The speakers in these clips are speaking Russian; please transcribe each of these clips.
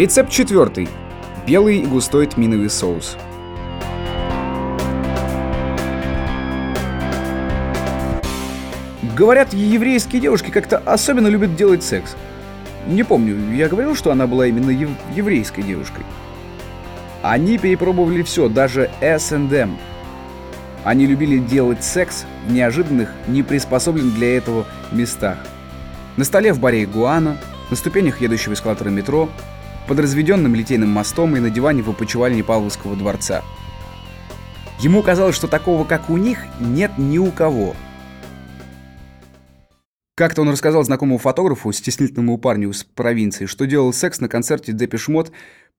Рецепт четвертый. Белый и густой тминовый соус. Говорят, еврейские девушки как-то особенно любят делать секс. Не помню, я говорил, что она была именно ев- еврейской девушкой. Они перепробовали все, даже S&M. Они любили делать секс в неожиданных, не приспособленных для этого местах. На столе в баре Игуана, на ступенях едущего эскалатора метро, под разведенным литейным мостом и на диване в опочивальне Павловского дворца. Ему казалось, что такого, как у них, нет ни у кого. Как-то он рассказал знакомому фотографу, стеснительному парню из провинции, что делал секс на концерте Depeche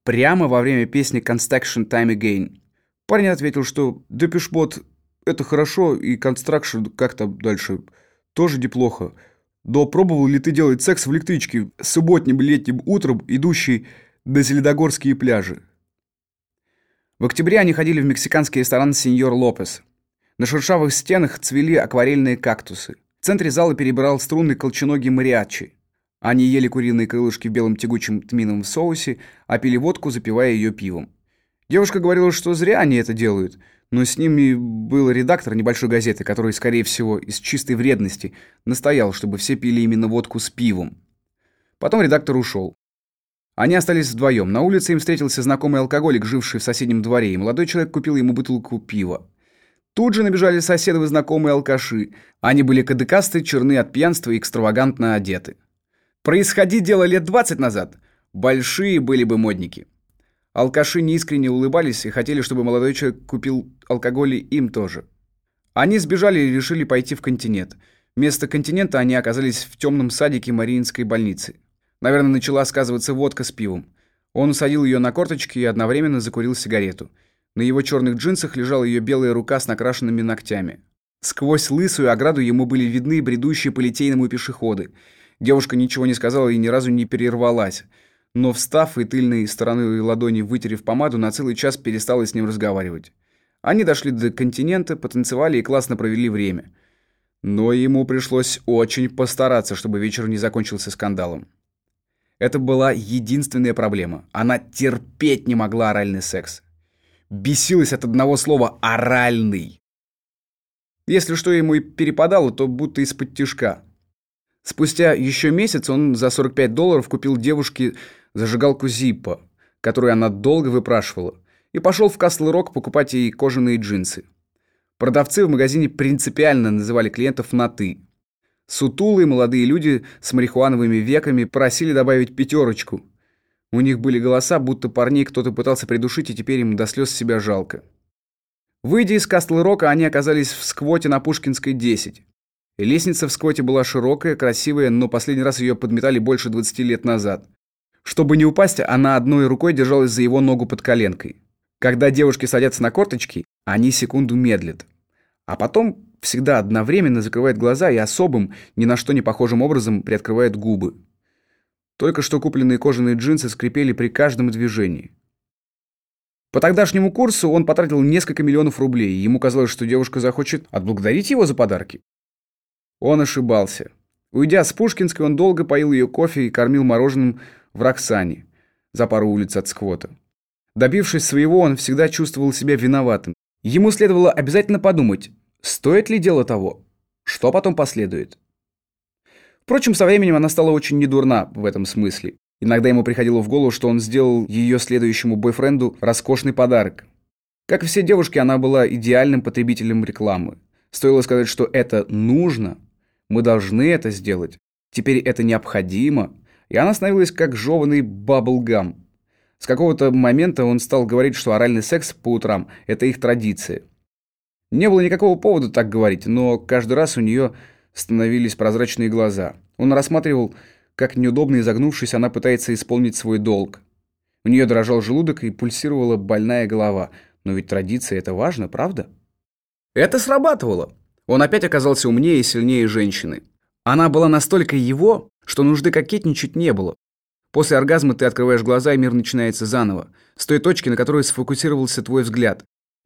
прямо во время песни Construction Time Again. Парень ответил, что Depeche это хорошо, и Construction как-то дальше тоже неплохо. Да пробовал ли ты делать секс в электричке субботним летним утром, идущей на Зеледогорские пляжи? В октябре они ходили в мексиканский ресторан «Сеньор Лопес». На шершавых стенах цвели акварельные кактусы. В центре зала перебирал струнный колченогий мариачи. Они ели куриные крылышки в белом тягучем тминовом соусе, а пили водку, запивая ее пивом. Девушка говорила, что зря они это делают, но с ними был редактор небольшой газеты, который, скорее всего, из чистой вредности настоял, чтобы все пили именно водку с пивом. Потом редактор ушел. Они остались вдвоем. На улице им встретился знакомый алкоголик, живший в соседнем дворе, и молодой человек купил ему бутылку пива. Тут же набежали соседы и знакомые алкаши. Они были кадыкасты, черны от пьянства и экстравагантно одеты. Происходи дело лет 20 назад. Большие были бы модники. Алкаши неискренне улыбались и хотели, чтобы молодой человек купил алкоголь и им тоже. Они сбежали и решили пойти в континент. Вместо континента они оказались в темном садике Мариинской больницы. Наверное, начала сказываться водка с пивом. Он усадил ее на корточки и одновременно закурил сигарету. На его черных джинсах лежала ее белая рука с накрашенными ногтями. Сквозь лысую ограду ему были видны бредущие по литейному пешеходы. Девушка ничего не сказала и ни разу не перервалась. Но встав и тыльной стороной ладони вытерев помаду, на целый час перестала с ним разговаривать. Они дошли до континента, потанцевали и классно провели время. Но ему пришлось очень постараться, чтобы вечер не закончился скандалом. Это была единственная проблема. Она терпеть не могла оральный секс. Бесилась от одного слова «оральный». Если что ему и перепадало, то будто из-под тишка. Спустя еще месяц он за 45 долларов купил девушке зажигалку Зиппо, которую она долго выпрашивала, и пошел в Касл-Рок покупать ей кожаные джинсы. Продавцы в магазине принципиально называли клиентов на «ты». Сутулые молодые люди с марихуановыми веками просили добавить пятерочку. У них были голоса, будто парней кто-то пытался придушить, и теперь им до слез себя жалко. Выйдя из Касл-Рока, они оказались в сквоте на Пушкинской, 10. Лестница в сквоте была широкая, красивая, но последний раз ее подметали больше 20 лет назад. Чтобы не упасть, она одной рукой держалась за его ногу под коленкой. Когда девушки садятся на корточки, они секунду медлят. А потом всегда одновременно закрывают глаза и особым, ни на что не похожим образом приоткрывают губы. Только что купленные кожаные джинсы скрипели при каждом движении. По тогдашнему курсу он потратил несколько миллионов рублей, и ему казалось, что девушка захочет отблагодарить его за подарки. Он ошибался. Уйдя с Пушкинской, он долго поил ее кофе и кормил мороженым в Роксане, за пару улиц от сквота. Добившись своего, он всегда чувствовал себя виноватым. Ему следовало обязательно подумать, стоит ли дело того, что потом последует. Впрочем, со временем она стала очень недурна в этом смысле. Иногда ему приходило в голову, что он сделал ее следующему бойфренду роскошный подарок. Как и все девушки, она была идеальным потребителем рекламы. Стоило сказать, что это нужно, мы должны это сделать, теперь это необходимо, и она становилась как жеванный баблгам. С какого-то момента он стал говорить, что оральный секс по утрам – это их традиция. Не было никакого повода так говорить, но каждый раз у нее становились прозрачные глаза. Он рассматривал, как неудобно изогнувшись, она пытается исполнить свой долг. У нее дрожал желудок и пульсировала больная голова. Но ведь традиция – это важно, правда? Это срабатывало. Он опять оказался умнее и сильнее женщины. Она была настолько его, что нужды кокетничать не было. После оргазма ты открываешь глаза, и мир начинается заново. С той точки, на которой сфокусировался твой взгляд.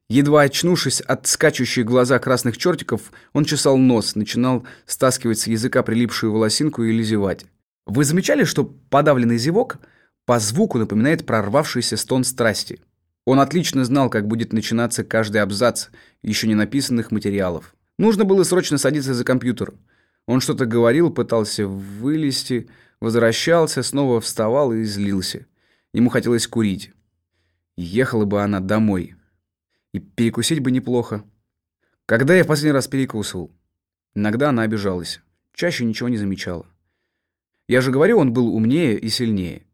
Едва очнувшись от скачущих глаза красных чертиков, он чесал нос, начинал стаскивать с языка прилипшую волосинку или зевать. Вы замечали, что подавленный зевок По звуку напоминает прорвавшийся стон страсти. Он отлично знал, как будет начинаться каждый абзац еще не написанных материалов. Нужно было срочно садиться за компьютер. Он что-то говорил, пытался вылезти, возвращался, снова вставал и злился. Ему хотелось курить. Ехала бы она домой. И перекусить бы неплохо. Когда я в последний раз перекусывал? Иногда она обижалась. Чаще ничего не замечала. Я же говорю, он был умнее и сильнее.